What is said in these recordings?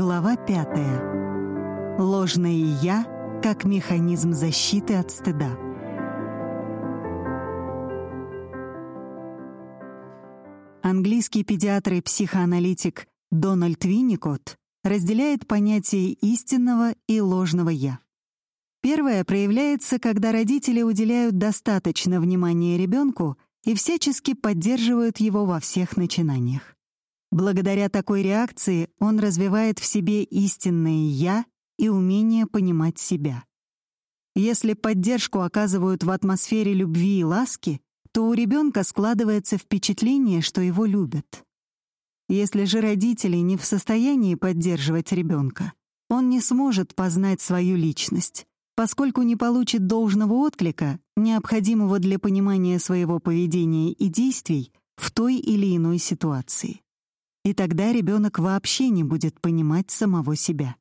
Глава пятая. Ложное «я» как механизм защиты от стыда. Английский педиатр и психоаналитик Дональд Винникот разделяет понятие истинного и ложного «я». Первое проявляется, когда родители уделяют достаточно внимания ребенку и всячески поддерживают его во всех начинаниях. Благодаря такой реакции он развивает в себе истинное «я» и умение понимать себя. Если поддержку оказывают в атмосфере любви и ласки, то у ребенка складывается впечатление, что его любят. Если же родители не в состоянии поддерживать ребенка, он не сможет познать свою личность, поскольку не получит должного отклика, необходимого для понимания своего поведения и действий в той или иной ситуации. И тогда ребенок вообще не будет понимать самого себя.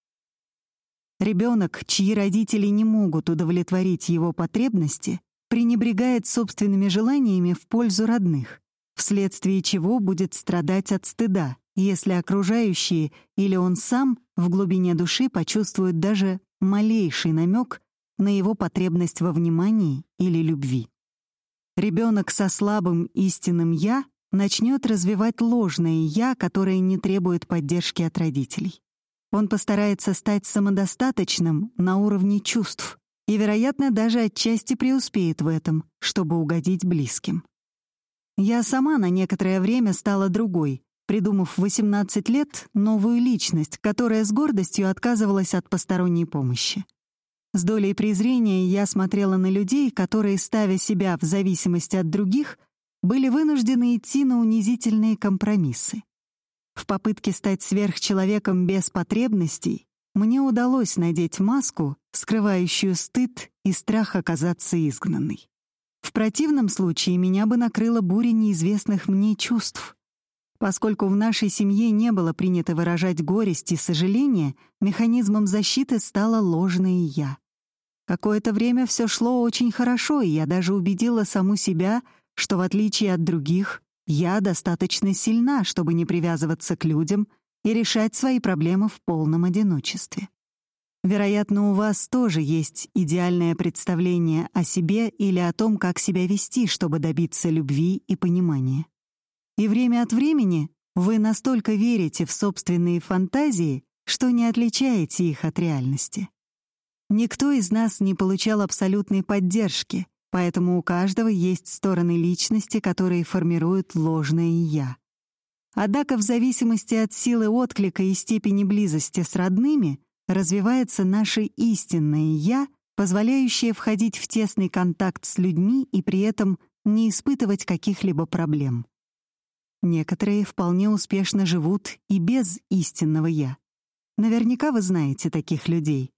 Ребенок, чьи родители не могут удовлетворить его потребности, пренебрегает собственными желаниями в пользу родных, вследствие чего будет страдать от стыда, если окружающие или он сам в глубине души почувствуют даже малейший намек на его потребность во внимании или любви. Ребенок со слабым истинным «я» начнет развивать ложное «я», которое не требует поддержки от родителей. Он постарается стать самодостаточным на уровне чувств, и, вероятно, даже отчасти преуспеет в этом, чтобы угодить близким. Я сама на некоторое время стала другой, придумав в 18 лет новую личность, которая с гордостью отказывалась от посторонней помощи. С долей презрения я смотрела на людей, которые, ставя себя в зависимости от других, были вынуждены идти на унизительные компромиссы. В попытке стать сверхчеловеком без потребностей мне удалось надеть маску, скрывающую стыд и страх оказаться изгнанной. В противном случае меня бы накрыла буря неизвестных мне чувств. Поскольку в нашей семье не было принято выражать горесть и сожаление, механизмом защиты стало ложное «я». Какое-то время все шло очень хорошо, и я даже убедила саму себя, что в отличие от других, я достаточно сильна, чтобы не привязываться к людям и решать свои проблемы в полном одиночестве. Вероятно, у вас тоже есть идеальное представление о себе или о том, как себя вести, чтобы добиться любви и понимания. И время от времени вы настолько верите в собственные фантазии, что не отличаете их от реальности. Никто из нас не получал абсолютной поддержки, поэтому у каждого есть стороны личности, которые формируют ложное «я». Однако в зависимости от силы отклика и степени близости с родными развивается наше истинное «я», позволяющее входить в тесный контакт с людьми и при этом не испытывать каких-либо проблем. Некоторые вполне успешно живут и без истинного «я». Наверняка вы знаете таких людей.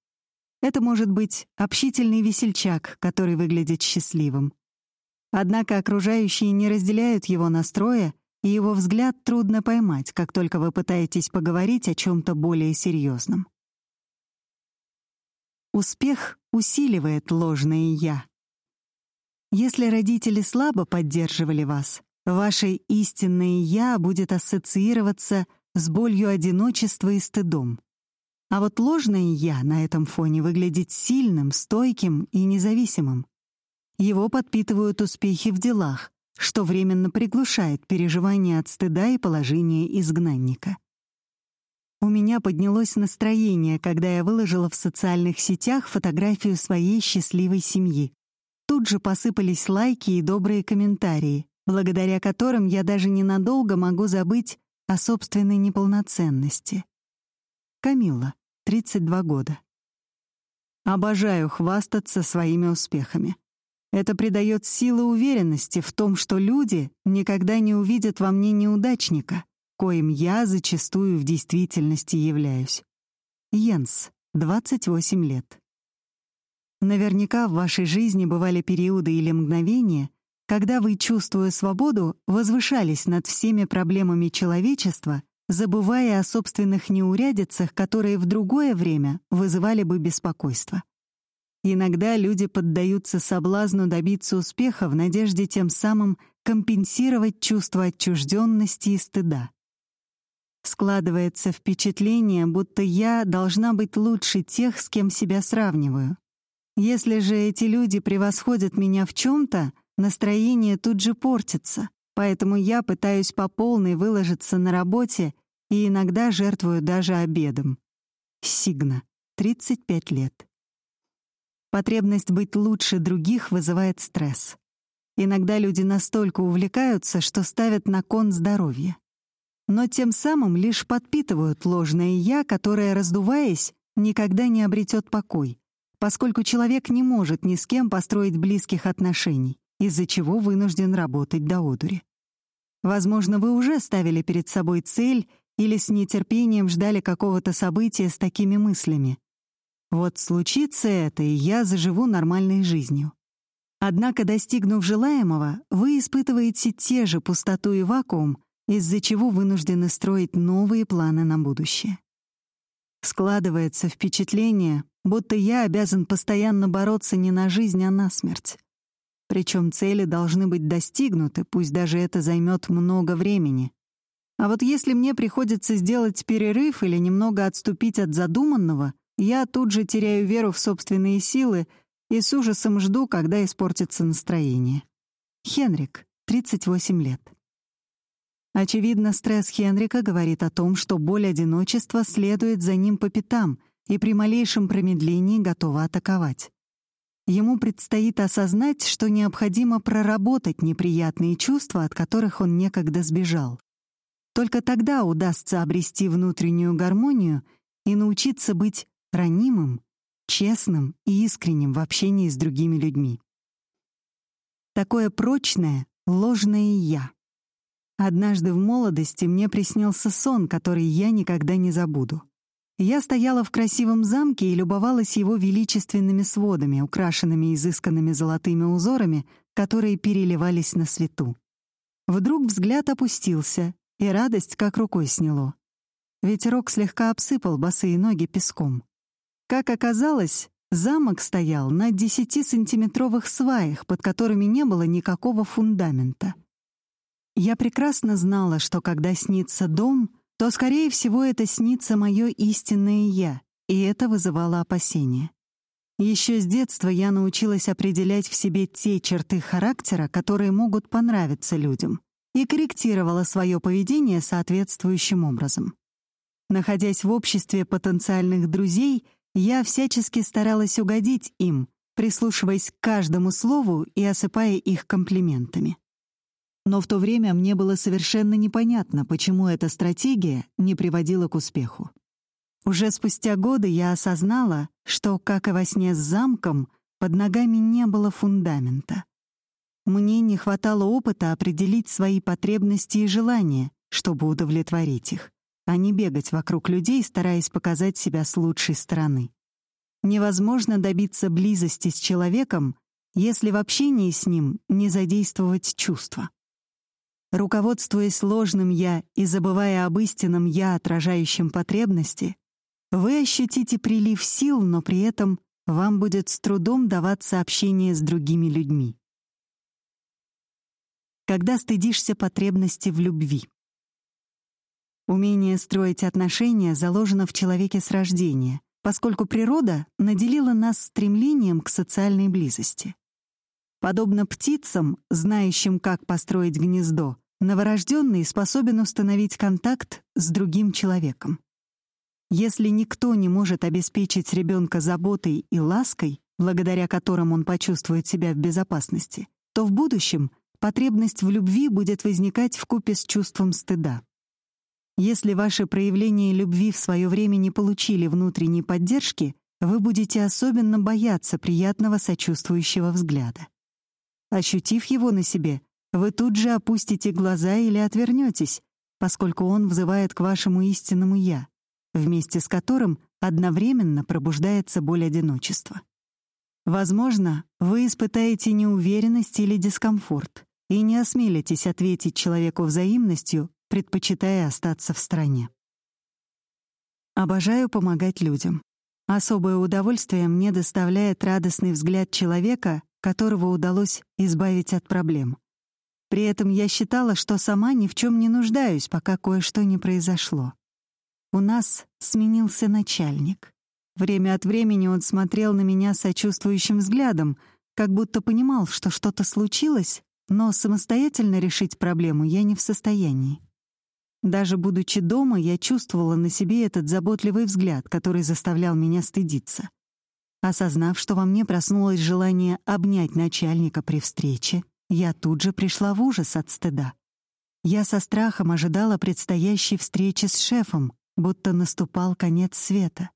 Это может быть общительный весельчак, который выглядит счастливым. Однако окружающие не разделяют его настроя и его взгляд трудно поймать, как только вы пытаетесь поговорить о чем-то более серьезном. Успех усиливает ложное «я». Если родители слабо поддерживали вас, ваше истинное «я» будет ассоциироваться с болью одиночества и стыдом. А вот ложное «я» на этом фоне выглядит сильным, стойким и независимым. Его подпитывают успехи в делах, что временно приглушает переживания от стыда и положения изгнанника. У меня поднялось настроение, когда я выложила в социальных сетях фотографию своей счастливой семьи. Тут же посыпались лайки и добрые комментарии, благодаря которым я даже ненадолго могу забыть о собственной неполноценности. Камилла, 32 года. Обожаю хвастаться своими успехами. Это придает силы уверенности в том, что люди никогда не увидят во мне неудачника, коим я зачастую в действительности являюсь. Йенс, 28 лет. Наверняка в вашей жизни бывали периоды или мгновения, когда вы, чувствуя свободу, возвышались над всеми проблемами человечества, забывая о собственных неурядицах, которые в другое время вызывали бы беспокойство. Иногда люди поддаются соблазну добиться успеха в надежде тем самым компенсировать чувство отчужденности и стыда. Складывается впечатление, будто я должна быть лучше тех, с кем себя сравниваю. Если же эти люди превосходят меня в чем-то, настроение тут же портится, поэтому я пытаюсь по полной выложиться на работе и иногда жертвую даже обедом. Сигна, 35 лет. Потребность быть лучше других вызывает стресс. Иногда люди настолько увлекаются, что ставят на кон здоровье. Но тем самым лишь подпитывают ложное «я», которое, раздуваясь, никогда не обретет покой, поскольку человек не может ни с кем построить близких отношений, из-за чего вынужден работать до одури. Возможно, вы уже ставили перед собой цель или с нетерпением ждали какого-то события с такими мыслями. Вот случится это, и я заживу нормальной жизнью. Однако, достигнув желаемого, вы испытываете те же пустоту и вакуум, из-за чего вынуждены строить новые планы на будущее. Складывается впечатление, будто я обязан постоянно бороться не на жизнь, а на смерть. Причем цели должны быть достигнуты, пусть даже это займет много времени. А вот если мне приходится сделать перерыв или немного отступить от задуманного, я тут же теряю веру в собственные силы и с ужасом жду, когда испортится настроение. Хенрик, 38 лет. Очевидно, стресс Хенрика говорит о том, что боль одиночества следует за ним по пятам и при малейшем промедлении готова атаковать. Ему предстоит осознать, что необходимо проработать неприятные чувства, от которых он некогда сбежал. Только тогда удастся обрести внутреннюю гармонию и научиться быть ранимым, честным и искренним в общении с другими людьми. Такое прочное, ложное «я». Однажды в молодости мне приснился сон, который я никогда не забуду. Я стояла в красивом замке и любовалась его величественными сводами, украшенными изысканными золотыми узорами, которые переливались на свету. Вдруг взгляд опустился, и радость как рукой сняло. Ветерок слегка обсыпал босые ноги песком. Как оказалось, замок стоял на десятисантиметровых сваях, под которыми не было никакого фундамента. Я прекрасно знала, что когда снится дом, то, скорее всего, это снится мое истинное «я», и это вызывало опасения. Еще с детства я научилась определять в себе те черты характера, которые могут понравиться людям, и корректировала свое поведение соответствующим образом. Находясь в обществе потенциальных друзей, я всячески старалась угодить им, прислушиваясь к каждому слову и осыпая их комплиментами. Но в то время мне было совершенно непонятно, почему эта стратегия не приводила к успеху. Уже спустя годы я осознала, что, как и во сне с замком, под ногами не было фундамента. Мне не хватало опыта определить свои потребности и желания, чтобы удовлетворить их, а не бегать вокруг людей, стараясь показать себя с лучшей стороны. Невозможно добиться близости с человеком, если в общении с ним не задействовать чувства. Руководствуясь ложным «я» и забывая об истинном «я», отражающем потребности, вы ощутите прилив сил, но при этом вам будет с трудом даваться общение с другими людьми. Когда стыдишься потребности в любви. Умение строить отношения заложено в человеке с рождения, поскольку природа наделила нас стремлением к социальной близости. Подобно птицам, знающим, как построить гнездо, Новорожденный способен установить контакт с другим человеком. Если никто не может обеспечить ребенка заботой и лаской, благодаря которым он почувствует себя в безопасности, то в будущем потребность в любви будет возникать вкупе с чувством стыда. Если ваши проявления любви в свое время не получили внутренней поддержки, вы будете особенно бояться приятного сочувствующего взгляда. Ощутив его на себе, вы тут же опустите глаза или отвернетесь, поскольку он взывает к вашему истинному «я», вместе с которым одновременно пробуждается боль одиночества. Возможно, вы испытаете неуверенность или дискомфорт и не осмелитесь ответить человеку взаимностью, предпочитая остаться в стороне. Обожаю помогать людям. Особое удовольствие мне доставляет радостный взгляд человека, которого удалось избавить от проблем. При этом я считала, что сама ни в чем не нуждаюсь, пока кое-что не произошло. У нас сменился начальник. Время от времени он смотрел на меня сочувствующим взглядом, как будто понимал, что что-то случилось, но самостоятельно решить проблему я не в состоянии. Даже будучи дома, я чувствовала на себе этот заботливый взгляд, который заставлял меня стыдиться. Осознав, что во мне проснулось желание обнять начальника при встрече, я тут же пришла в ужас от стыда. Я со страхом ожидала предстоящей встречи с шефом, будто наступал конец света.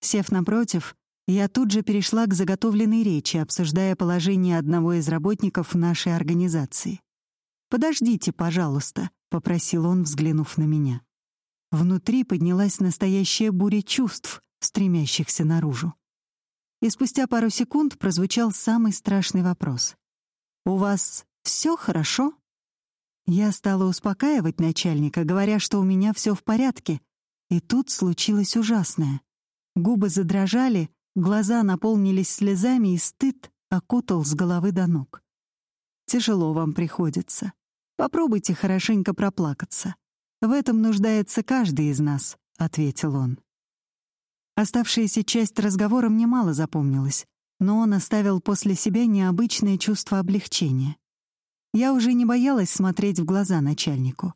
Сев напротив, я тут же перешла к заготовленной речи, обсуждая положение одного из работников нашей организации. «Подождите, пожалуйста», — попросил он, взглянув на меня. Внутри поднялась настоящая буря чувств, стремящихся наружу. И спустя пару секунд прозвучал самый страшный вопрос. «У вас все хорошо?» Я стала успокаивать начальника, говоря, что у меня все в порядке. И тут случилось ужасное. Губы задрожали, глаза наполнились слезами, и стыд окутал с головы до ног. Тяжело вам приходится. Попробуйте хорошенько проплакаться. В этом нуждается каждый из нас, ответил он. Оставшаяся часть разговора мне мало запомнилась, но он оставил после себя необычное чувство облегчения. Я уже не боялась смотреть в глаза начальнику.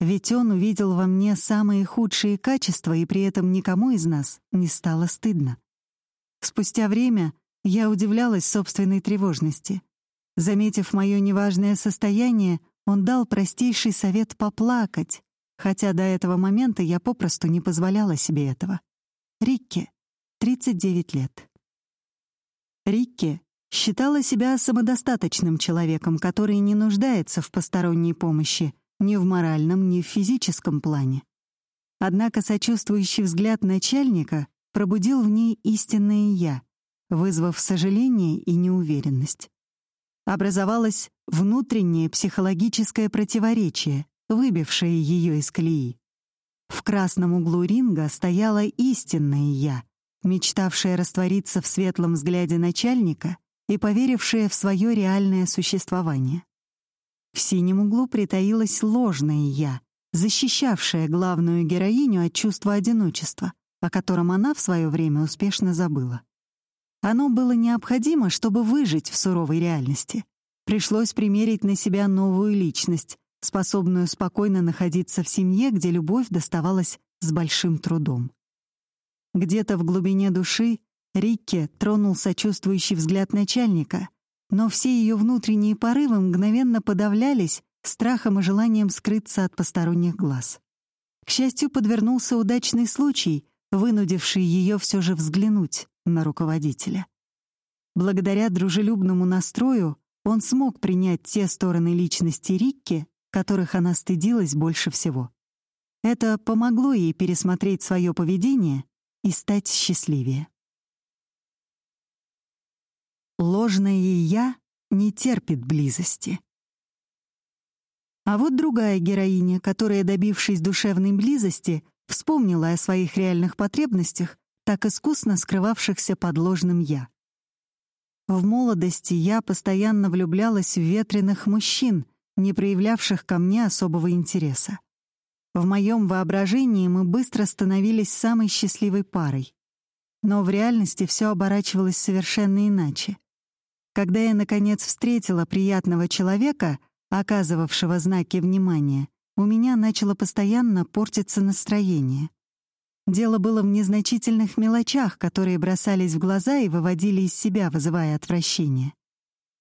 Ведь он увидел во мне самые худшие качества, и при этом никому из нас не стало стыдно. Спустя время я удивлялась собственной тревожности. Заметив мое неважное состояние, он дал простейший совет поплакать, хотя до этого момента я попросту не позволяла себе этого. Рикки, 39 лет. Рикки считала себя самодостаточным человеком, который не нуждается в посторонней помощи ни в моральном, ни в физическом плане. Однако сочувствующий взгляд начальника пробудил в ней истинное «я», вызвав сожаление и неуверенность. Образовалось внутреннее психологическое противоречие, выбившее ее из колеи. В красном углу ринга стояло истинное «я», мечтавшее раствориться в светлом взгляде начальника и поверившее в свое реальное существование. В синем углу притаилось ложное «я», защищавшее главную героиню от чувства одиночества, о котором она в свое время успешно забыла. Оно было необходимо, чтобы выжить в суровой реальности. Пришлось примерить на себя новую личность, способную спокойно находиться в семье, где любовь доставалась с большим трудом. Где-то в глубине души Рикке тронул сочувствующий взгляд начальника, но все ее внутренние порывы мгновенно подавлялись страхом и желанием скрыться от посторонних глаз. К счастью, подвернулся удачный случай, вынудивший ее все же взглянуть на руководителя. Благодаря дружелюбному настрою он смог принять те стороны личности Рикки, которых она стыдилась больше всего. Это помогло ей пересмотреть свое поведение и стать счастливее. Ложное «я» не терпит близости. А вот другая героиня, которая, добившись душевной близости, вспомнила о своих реальных потребностях, так искусно скрывавшихся под ложным «я». В молодости я постоянно влюблялась в ветреных мужчин, не проявлявших ко мне особого интереса. В моем воображении мы быстро становились самой счастливой парой. Но в реальности все оборачивалось совершенно иначе. Когда я, наконец, встретила приятного человека, оказывавшего знаки внимания, у меня начало постоянно портиться настроение. Дело было в незначительных мелочах, которые бросались в глаза и выводили из себя, вызывая отвращение.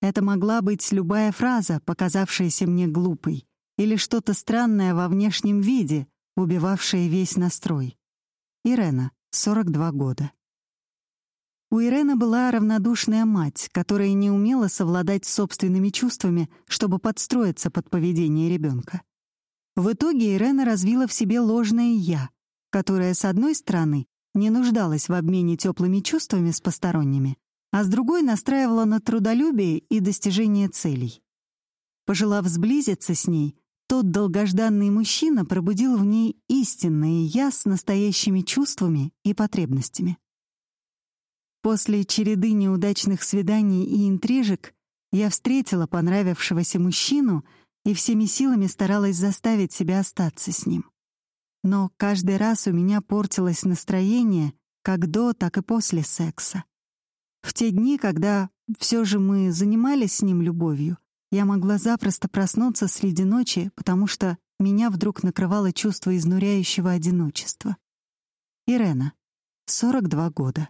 Это могла быть любая фраза, показавшаяся мне глупой, или что-то странное во внешнем виде, убивавшее весь настрой. Ирена, 42 года. У Ирены была равнодушная мать, которая не умела совладать с собственными чувствами, чтобы подстроиться под поведение ребенка. В итоге Ирена развила в себе ложное «я», которое, с одной стороны, не нуждалось в обмене теплыми чувствами с посторонними, а с другой настраивала на трудолюбие и достижение целей. Пожелав сблизиться с ней, тот долгожданный мужчина пробудил в ней истинное «я» с настоящими чувствами и потребностями. После череды неудачных свиданий и интрижек я встретила понравившегося мужчину и всеми силами старалась заставить себя остаться с ним. Но каждый раз у меня портилось настроение как до, так и после секса. В те дни, когда все же мы занимались с ним любовью, я могла запросто проснуться среди ночи, потому что меня вдруг накрывало чувство изнуряющего одиночества. Ирена, 42 года.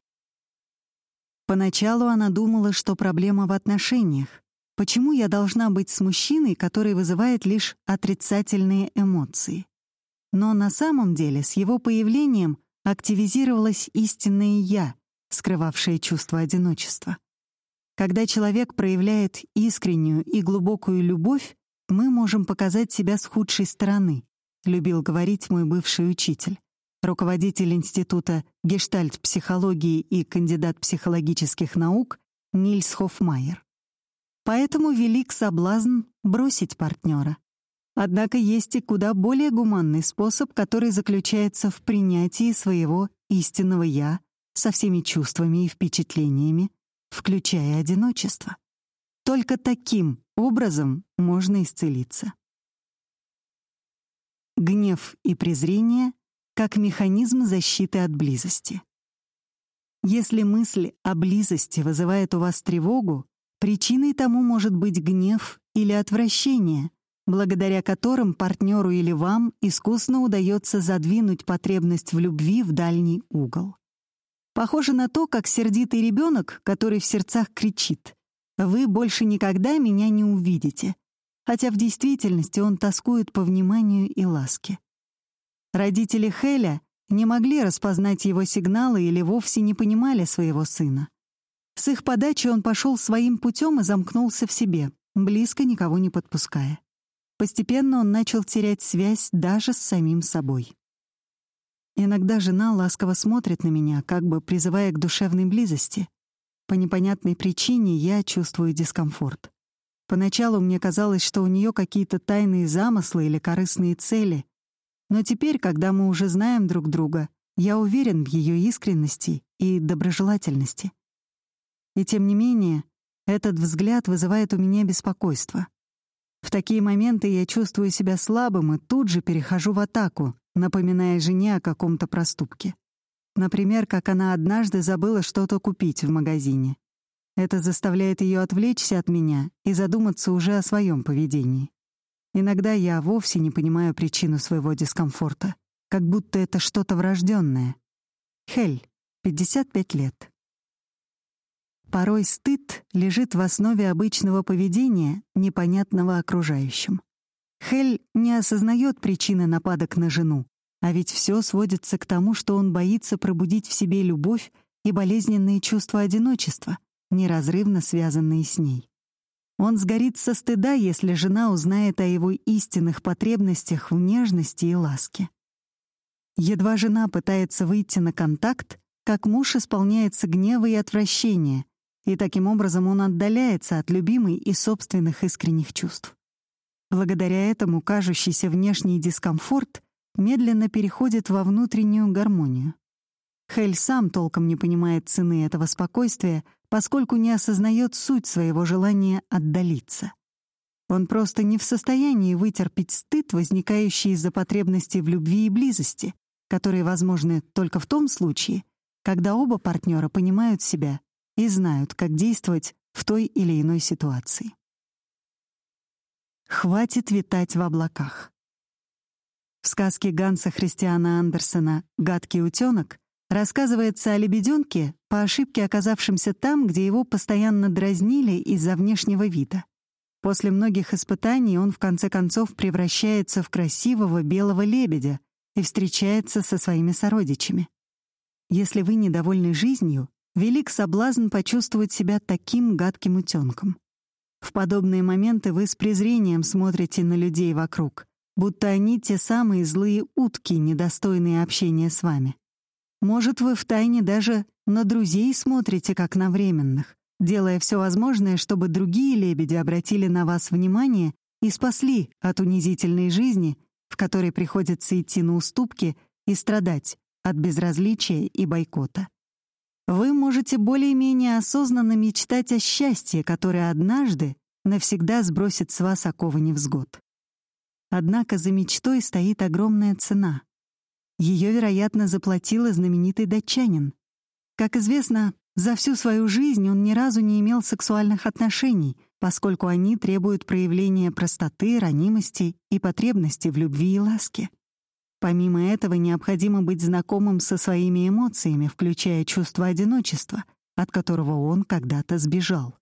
Поначалу она думала, что проблема в отношениях. Почему я должна быть с мужчиной, который вызывает лишь отрицательные эмоции? Но на самом деле с его появлением активизировалось истинное «я», скрывавшее чувство одиночества. Когда человек проявляет искреннюю и глубокую любовь, мы можем показать себя с худшей стороны, любил говорить мой бывший учитель, руководитель Института гештальт-психологии и кандидат психологических наук Нильс Хоффмайер. Поэтому велик соблазн бросить партнера. Однако есть и куда более гуманный способ, который заключается в принятии своего истинного «я» со всеми чувствами и впечатлениями, включая одиночество. Только таким образом можно исцелиться. Гнев и презрение как механизм защиты от близости. Если мысль о близости вызывает у вас тревогу, причиной тому может быть гнев или отвращение, благодаря которым партнеру или вам искусно удается задвинуть потребность в любви в дальний угол. Похоже на то, как сердитый ребенок, который в сердцах кричит «Вы больше никогда меня не увидите», хотя в действительности он тоскует по вниманию и ласке. Родители Хеля не могли распознать его сигналы или вовсе не понимали своего сына. С их подачи он пошел своим путем и замкнулся в себе, близко никого не подпуская. Постепенно он начал терять связь даже с самим собой. Иногда жена ласково смотрит на меня, как бы призывая к душевной близости. По непонятной причине я чувствую дискомфорт. Поначалу мне казалось, что у нее какие-то тайные замыслы или корыстные цели. Но теперь, когда мы уже знаем друг друга, я уверен в ее искренности и доброжелательности. И тем не менее, этот взгляд вызывает у меня беспокойство. В такие моменты я чувствую себя слабым и тут же перехожу в атаку, напоминая жене о каком-то проступке. Например, как она однажды забыла что-то купить в магазине. Это заставляет ее отвлечься от меня и задуматься уже о своем поведении. Иногда я вовсе не понимаю причину своего дискомфорта, как будто это что-то врожденное. Хель, 55 лет. Порой стыд лежит в основе обычного поведения, непонятного окружающим. Хель не осознает причины нападок на жену, а ведь все сводится к тому, что он боится пробудить в себе любовь и болезненные чувства одиночества, неразрывно связанные с ней. Он сгорит со стыда, если жена узнает о его истинных потребностях в нежности и ласке. Едва жена пытается выйти на контакт, как муж исполняется гнева и отвращения, и таким образом он отдаляется от любимой и собственных искренних чувств. Благодаря этому кажущийся внешний дискомфорт медленно переходит во внутреннюю гармонию. Хель сам толком не понимает цены этого спокойствия, поскольку не осознает суть своего желания отдалиться. Он просто не в состоянии вытерпеть стыд, возникающий из-за потребности в любви и близости, которые возможны только в том случае, когда оба партнера понимают себя и знают, как действовать в той или иной ситуации. Хватит витать в облаках. В сказке Ганса Христиана Андерсена «Гадкий утенок» рассказывается о лебеденке, по ошибке оказавшемся там, где его постоянно дразнили из-за внешнего вида. После многих испытаний он в конце концов превращается в красивого белого лебедя и встречается со своими сородичами. Если вы недовольны жизнью, велик соблазн почувствовать себя таким гадким утенком. В подобные моменты вы с презрением смотрите на людей вокруг, будто они те самые злые утки, недостойные общения с вами. Может, вы втайне даже на друзей смотрите как на временных, делая все возможное, чтобы другие лебеди обратили на вас внимание и спасли от унизительной жизни, в которой приходится идти на уступки и страдать от безразличия и бойкота. Вы можете более-менее осознанно мечтать о счастье, которое однажды навсегда сбросит с вас оковы невзгод. Однако за мечтой стоит огромная цена. Ее, вероятно, заплатил знаменитый датчанин. Как известно, за всю свою жизнь он ни разу не имел сексуальных отношений, поскольку они требуют проявления простоты, ранимости и потребности в любви и ласке. Помимо этого, необходимо быть знакомым со своими эмоциями, включая чувство одиночества, от которого он когда-то сбежал.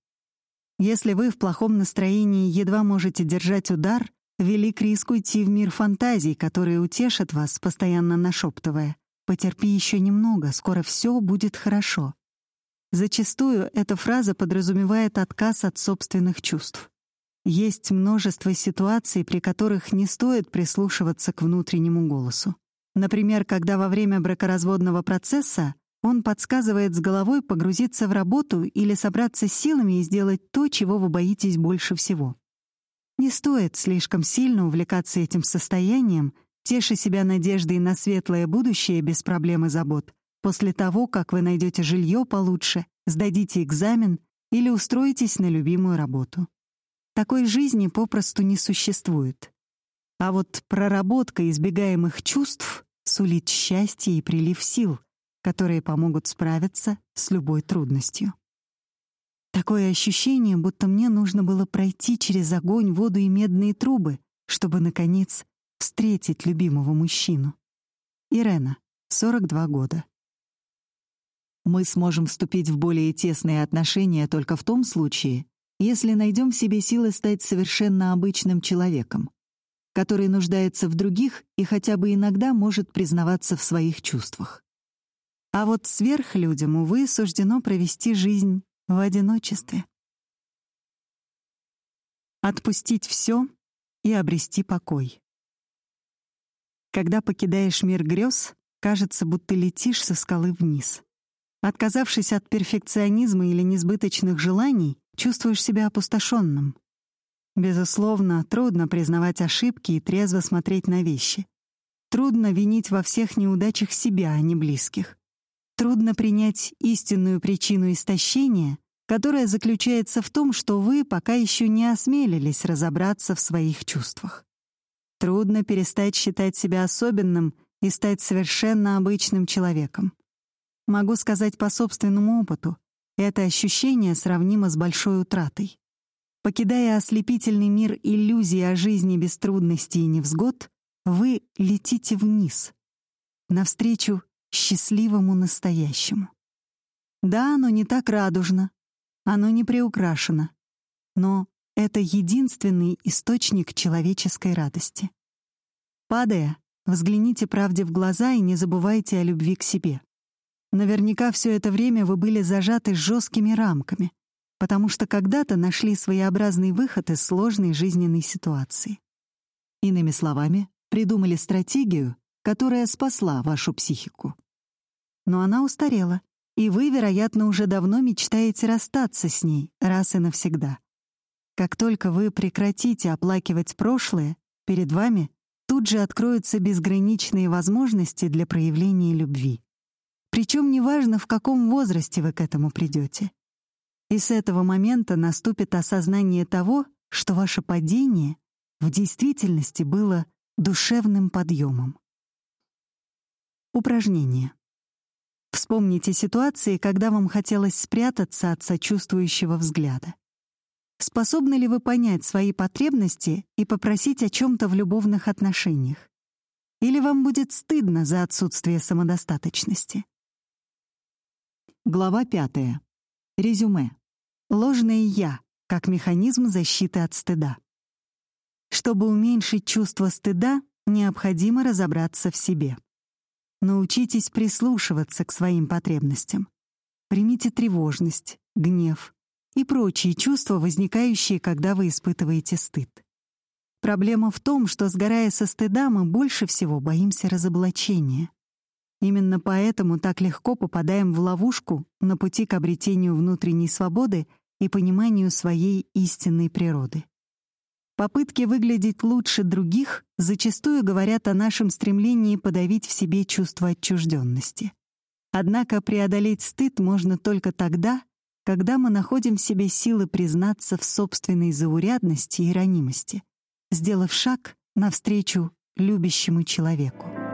Если вы в плохом настроении едва можете держать удар, велик риск уйти в мир фантазий, которые утешат вас, постоянно нашептывая «Потерпи еще немного, скоро все будет хорошо». Зачастую эта фраза подразумевает отказ от собственных чувств. Есть множество ситуаций, при которых не стоит прислушиваться к внутреннему голосу. Например, когда во время бракоразводного процесса он подсказывает с головой погрузиться в работу или собраться с силами и сделать то, чего вы боитесь больше всего. Не стоит слишком сильно увлекаться этим состоянием, теша себя надеждой на светлое будущее без проблем и забот, после того, как вы найдете жилье получше, сдадите экзамен или устроитесь на любимую работу. Такой жизни попросту не существует. А вот проработка избегаемых чувств сулит счастье и прилив сил, которые помогут справиться с любой трудностью. Такое ощущение, будто мне нужно было пройти через огонь, воду и медные трубы, чтобы, наконец, встретить любимого мужчину. Ирена, 42 года. Мы сможем вступить в более тесные отношения только в том случае, если найдем в себе силы стать совершенно обычным человеком, который нуждается в других и хотя бы иногда может признаваться в своих чувствах. А вот сверхлюдям, увы, суждено провести жизнь в одиночестве. Отпустить все и обрести покой. Когда покидаешь мир грез, кажется, будто летишь со скалы вниз. Отказавшись от перфекционизма или несбыточных желаний, чувствуешь себя опустошенным. Безусловно, трудно признавать ошибки и трезво смотреть на вещи. Трудно винить во всех неудачах себя, а не близких. Трудно принять истинную причину истощения, которая заключается в том, что вы пока еще не осмелились разобраться в своих чувствах. Трудно перестать считать себя особенным и стать совершенно обычным человеком. Могу сказать по собственному опыту, это ощущение сравнимо с большой утратой. Покидая ослепительный мир иллюзий о жизни без трудностей и невзгод, вы летите вниз, навстречу счастливому настоящему. Да, оно не так радужно, оно не приукрашено, но это единственный источник человеческой радости. Падая, взгляните правде в глаза и не забывайте о любви к себе. Наверняка все это время вы были зажаты жесткими рамками, потому что когда-то нашли своеобразный выход из сложной жизненной ситуации. Иными словами, придумали стратегию, которая спасла вашу психику. Но она устарела, и вы, вероятно, уже давно мечтаете расстаться с ней раз и навсегда. Как только вы прекратите оплакивать прошлое, перед вами тут же откроются безграничные возможности для проявления любви. Причем неважно, в каком возрасте вы к этому придете. И с этого момента наступит осознание того, что ваше падение в действительности было душевным подъемом. Упражнение. Вспомните ситуации, когда вам хотелось спрятаться от сочувствующего взгляда. Способны ли вы понять свои потребности и попросить о чем-то в любовных отношениях? Или вам будет стыдно за отсутствие самодостаточности? Глава пятая. Резюме. Ложное «я» как механизм защиты от стыда. Чтобы уменьшить чувство стыда, необходимо разобраться в себе. Научитесь прислушиваться к своим потребностям. Примите тревожность, гнев и прочие чувства, возникающие, когда вы испытываете стыд. Проблема в том, что, сгорая со стыда, мы больше всего боимся разоблачения. Именно поэтому так легко попадаем в ловушку на пути к обретению внутренней свободы и пониманию своей истинной природы. Попытки выглядеть лучше других зачастую говорят о нашем стремлении подавить в себе чувство отчужденности. Однако преодолеть стыд можно только тогда, когда мы находим в себе силы признаться в собственной заурядности и ранимости, сделав шаг навстречу любящему человеку.